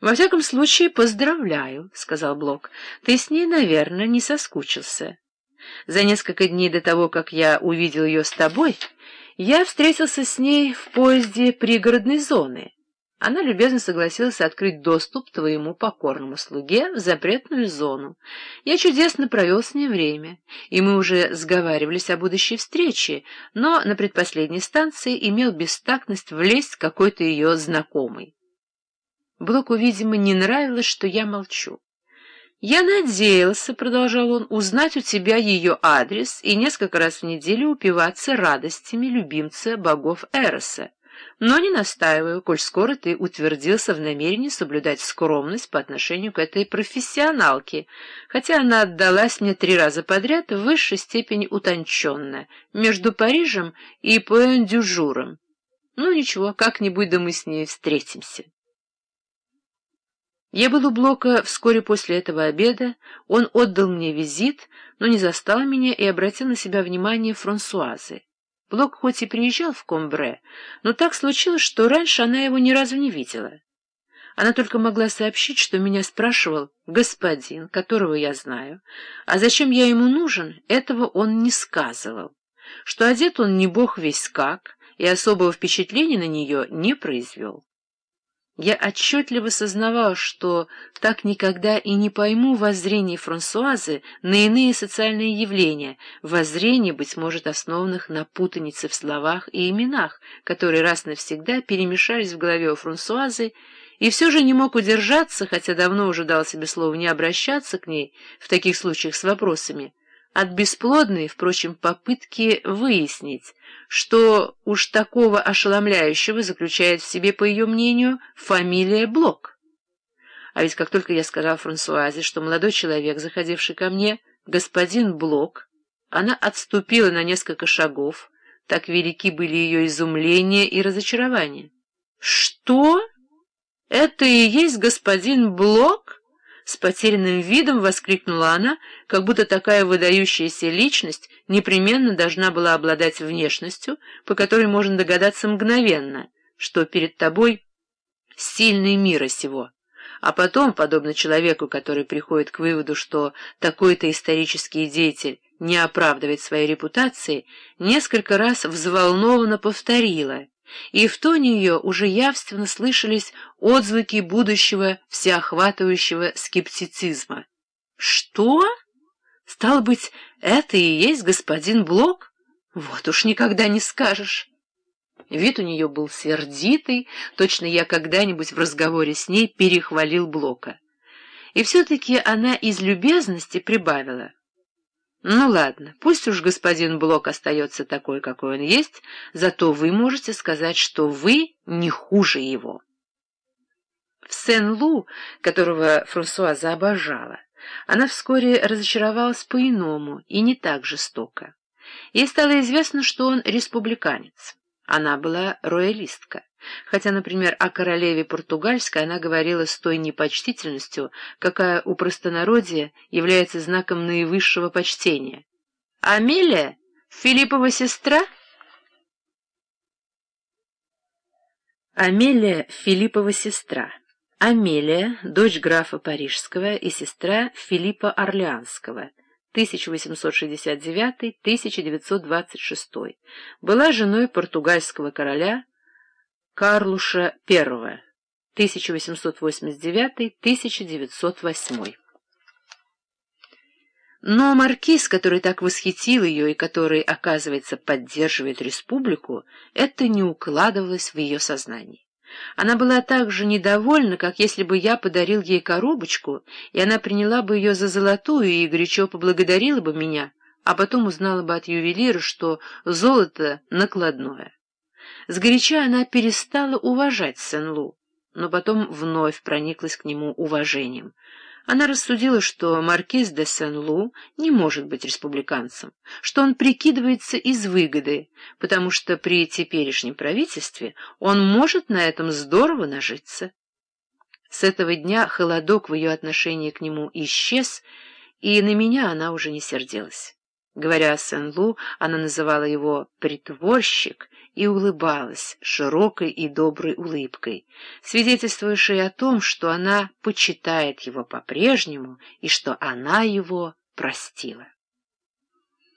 «Во всяком случае, поздравляю», — сказал Блок. «Ты с ней, наверное, не соскучился. За несколько дней до того, как я увидел ее с тобой, я встретился с ней в поезде пригородной зоны. Она любезно согласилась открыть доступ твоему покорному слуге в запретную зону. Я чудесно провел с ней время, и мы уже сговаривались о будущей встрече, но на предпоследней станции имел бестактность влезть какой-то ее знакомый. Блоку, видимо, не нравилось, что я молчу. «Я надеялся, — продолжал он, — узнать у тебя ее адрес и несколько раз в неделю упиваться радостями любимца богов Эроса. Но не настаиваю, коль скоро ты утвердился в намерении соблюдать скромность по отношению к этой профессионалке, хотя она отдалась мне три раза подряд в высшей степени утонченно, между Парижем и Пуэн-Дюжуром. Ну ничего, как-нибудь да мы с ней встретимся». Я был у Блока вскоре после этого обеда, он отдал мне визит, но не застал меня и обратил на себя внимание Франсуазы. Блок хоть и приезжал в Комбре, но так случилось, что раньше она его ни разу не видела. Она только могла сообщить, что меня спрашивал господин, которого я знаю, а зачем я ему нужен, этого он не сказывал, что одет он не бог весь как и особого впечатления на нее не произвел. Я отчетливо сознавал, что так никогда и не пойму воззрений Франсуазы на иные социальные явления, воззрений, быть может, основанных на путанице в словах и именах, которые раз навсегда перемешались в голове у Франсуазы, и все же не мог удержаться, хотя давно уже дал себе слово не обращаться к ней в таких случаях с вопросами, от бесплодной, впрочем, попытки выяснить, что уж такого ошеломляющего заключает в себе, по ее мнению, фамилия Блок. А ведь как только я сказал Франсуазе, что молодой человек, заходивший ко мне, господин Блок, она отступила на несколько шагов, так велики были ее изумление и разочарование. «Что? Это и есть господин Блок?» С потерянным видом воскликнула она, как будто такая выдающаяся личность непременно должна была обладать внешностью, по которой можно догадаться мгновенно, что перед тобой сильный мира сего. А потом, подобно человеку, который приходит к выводу, что такой-то исторический деятель не оправдывает своей репутации, несколько раз взволнованно повторила — и в тоне ее уже явственно слышались отзвуки будущего всеохватывающего скептицизма. «Что? Стал быть, это и есть господин Блок? Вот уж никогда не скажешь». Вид у нее был сердитый, точно я когда-нибудь в разговоре с ней перехвалил Блока. И все-таки она из любезности прибавила — ну ладно, пусть уж господин Блок остается такой, какой он есть, зато вы можете сказать, что вы не хуже его. В Сен-Лу, которого Франсуаза обожала, она вскоре разочаровалась по-иному и не так жестоко. Ей стало известно, что он республиканец. Она была роялистка. Хотя, например, о королеве португальской она говорила с той непочтительностью, какая у простонародья является знаком наивысшего почтения. «Амелия? Филиппова сестра?» Амелия — Филиппова сестра. Амелия — дочь графа Парижского и сестра Филиппа Орлеанского, 1869-1926, была женой португальского короля Карлуша I, 1889-1908. Но маркиз, который так восхитил ее и который, оказывается, поддерживает республику, это не укладывалось в ее сознание. Она была так же недовольна, как если бы я подарил ей коробочку, и она приняла бы ее за золотую и горячо поблагодарила бы меня, а потом узнала бы от ювелира, что золото накладное. Сгоряча она перестала уважать Сен-Лу, но потом вновь прониклась к нему уважением. Она рассудила, что маркиз де Сен-Лу не может быть республиканцем, что он прикидывается из выгоды, потому что при теперешнем правительстве он может на этом здорово нажиться. С этого дня холодок в ее отношении к нему исчез, и на меня она уже не сердилась. Говоря о Сен-Лу, она называла его «притворщик» и улыбалась широкой и доброй улыбкой, свидетельствующей о том, что она почитает его по-прежнему и что она его простила.